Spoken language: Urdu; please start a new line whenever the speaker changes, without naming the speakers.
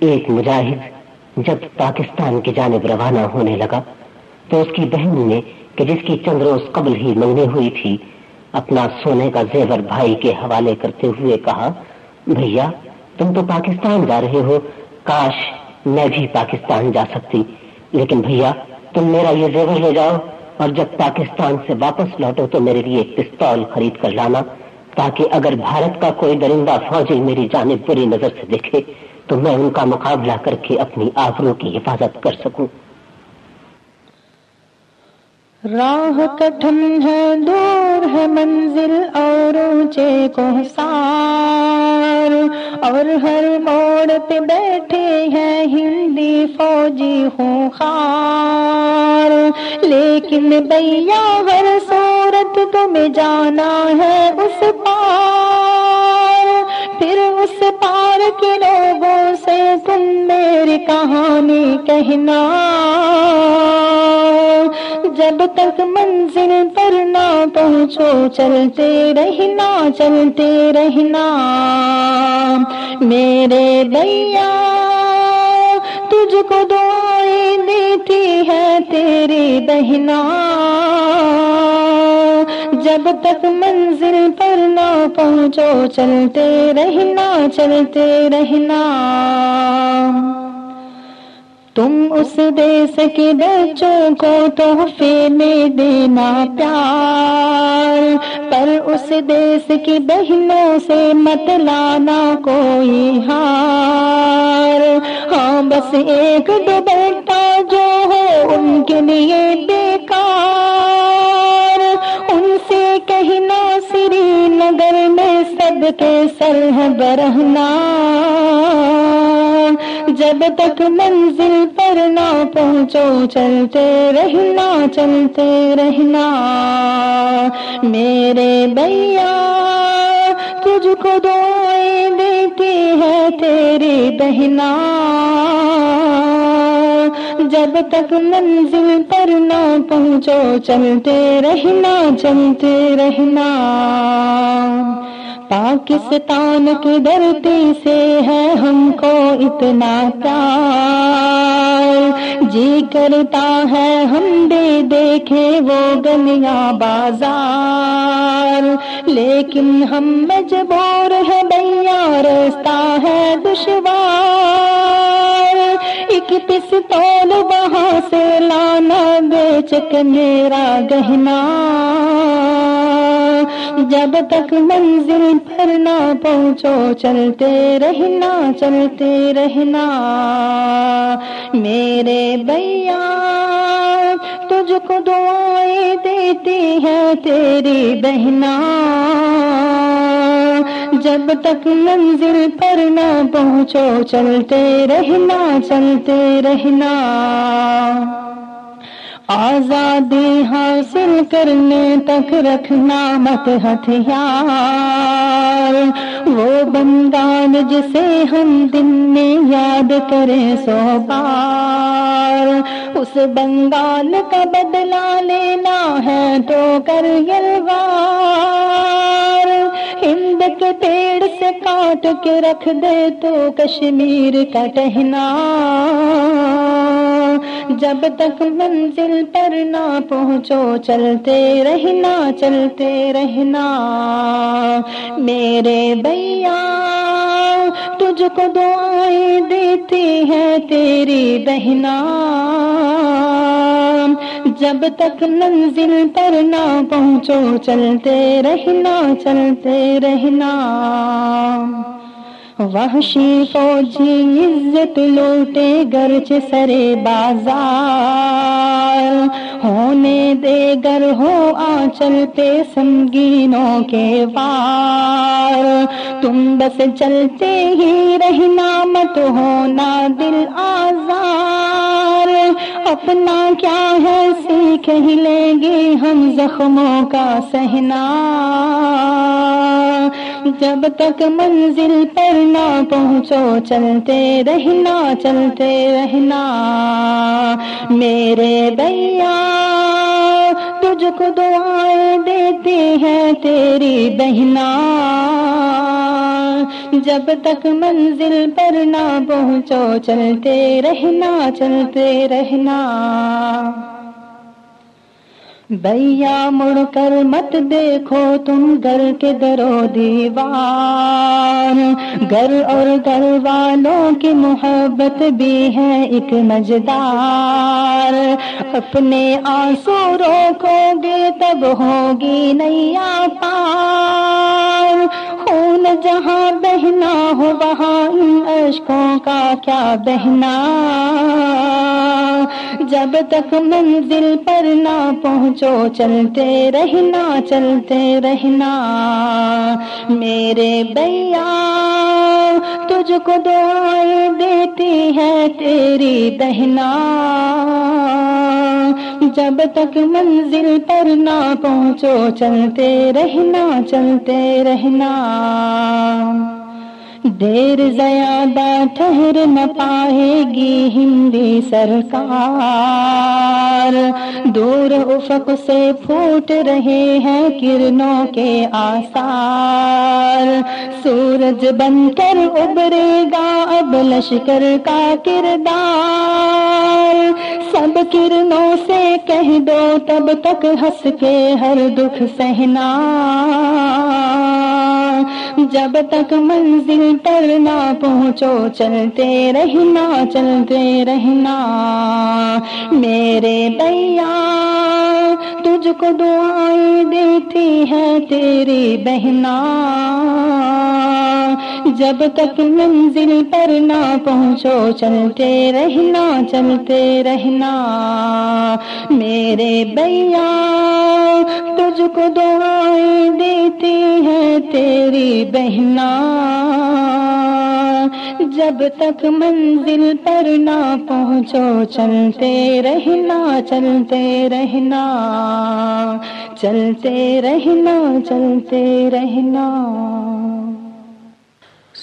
ایک مجاہد جب پاکستان کی جانب روانہ ہونے لگا تو اس کی بہن نے کہ جس کی چند روز قبل ہی منگنی ہوئی تھی، اپنا سونے کا زیور بھائی کے حوالے کرتے ہوئے کہا، بھیا، تم تو پاکستان جا رہے ہو، کاش میں بھی پاکستان جا سکتی۔ لیکن بھیا، تم میرا یہ زیور لے جاؤ اور جب پاکستان سے واپس لوٹو تو میرے لیے ایک پستول خرید کر لانا، تاکہ اگر بھارت کا کوئی درندہ فوجی میری جانب بری نظر سے دیکھے۔ تو میں ان کا مقابلہ کر کے اپنی آبروں کی حفاظت کر سکوں۔
راہ کٹھن ہے، دور ہے منزل اور اونچے کو سار اور ہر موڑ پہ بیٹھے ہیں ہندی فوجی ہوں خار۔ لیکن بھیا، ہر صورت تمہیں جانا ہے اس پار۔ پھر اس پار کے لوگوں سے تم میری کہانی کہنا۔ جب تک منزل پر نہ پہنچو، چلتے رہنا چلتے رہنا۔ میرے بھیا، تجھ کو دعائیں دیتی ہے تیری بہنا۔ جب تک منزل پر نہ پہنچو، چلتے رہنا چلتے رہنا۔ تم اس دیس کے بچوں کو تحفے میں دینا پیار، پر اس دیس کی بہنوں سے مت لانا کوئی ہار۔ ہاں بس ایک دو بیٹا جو ہو، ان کے لیے کے سر ہے برہنا۔ جب تک منزل پر نہ پہنچو، چلتے رہنا چلتے رہنا۔ میرے بھیا، تجھ کو دعائیں دیتی ہے تیری بہنا۔ جب تک منزل پر نہ پہنچو، چلتے رہنا چلتے رہنا۔ پاکستان کی دھرتی سے ہے ہم کو اتنا پیار۔ جی کرتا ہے ہم دے دیکھے وہ گلیاں بازار۔ لیکن ہم مجبور ہے بھیا رستہ ہے دشوار۔ ایک پستول وہاں سے لانا بیچ کے میرا گہنا۔ جب تک منزل پر نہ پہنچو، چلتے رہنا چلتے رہنا۔ میرے بھیا، تجھ کو دعائیں دیتی ہے تیری بہنا۔ جب تک منزل پر نہ پہنچو، چلتے رہنا چلتے رہنا۔ آزادی حاصل کرنے تک رکھنا مت ہتھیار۔ وہ بندان جسے ہم دن میں یاد کریں سو بار۔ اس بنگال کا بدلا لینا ہے تو کر یلوار کے پیڑ سے کاٹ کے رکھ دے تو کشمیر کا ٹہنا۔ جب تک منزل پر نہ پہنچو، چلتے رہنا چلتے رہنا۔ میرے بھیا، تجھ کو دعائیں دیتی ہے تیری بہنا۔ جب تک منزل پر نہ پہنچو، چلتے رہنا چلتے رہنا۔ وحشی فوجی عزت لوٹے گرچ سرے بازار۔ ہونے دے گر ہو آچل پہ سنگینوں کے وار۔ تم بس چلتے ہی رہنا، مت ہونا دل آزار۔ اپنا کیا ہے سیکھ ہی لیں گے ہم زخموں کا سہنا۔ جب تک منزل پر نہ پہنچو، چلتے رہنا چلتے رہنا۔ میرے بھیا، تجھ کو دعائیں دیتی ہے تیری بہنا۔ جب تک منزل پر نہ پہنچو، چلتے رہنا چلتے رہنا۔ بھیا، مڑ کر مت دیکھو تم گھر کے درو دیوار۔ گھر اور گھر والوں کی محبت بھی ہے ایک مزدار اپنے آنسو روکو گے تب ہوگی نیا پار جہاں بہنا ہو وہاں ان اشکوں کا کیا بہنا۔ جب تک منزل پر نہ پہنچو، چلتے رہنا چلتے رہنا۔ میرے بھیا، تجھ کو دعائیں دیتی ہے تیری بہنا۔ جب تک منزل پر نہ پہنچو، چلتے رہنا چلتے رہنا۔ دیر زیادہ ٹھہر نہ پائے گی ہندی سرکار۔ دور افق سے پھوٹ رہے ہیں کرنوں کے آسار سورج بن کر ابرے گا اب لشکر کا کردار۔ سب کرنوں سے کہہ دو تب تک ہنس کے ہر دکھ سہنا۔ جب تک منزل پر نہ پہنچو، چلتے رہنا چلتے رہنا۔ میرے بھیا، تجھ کو دعائیں دیتی ہے تیری بہنا۔ جب تک منزل پر نہ پہنچو، چلتے رہنا چلتے رہنا۔ میرے بھیا، تجھ کو دعائیں دیتی ہے تیری بہنا۔ جب تک منزل پر نہ پہنچو، چلتے رہنا چلتے رہنا۔ چلتے رہنا چلتے رہنا۔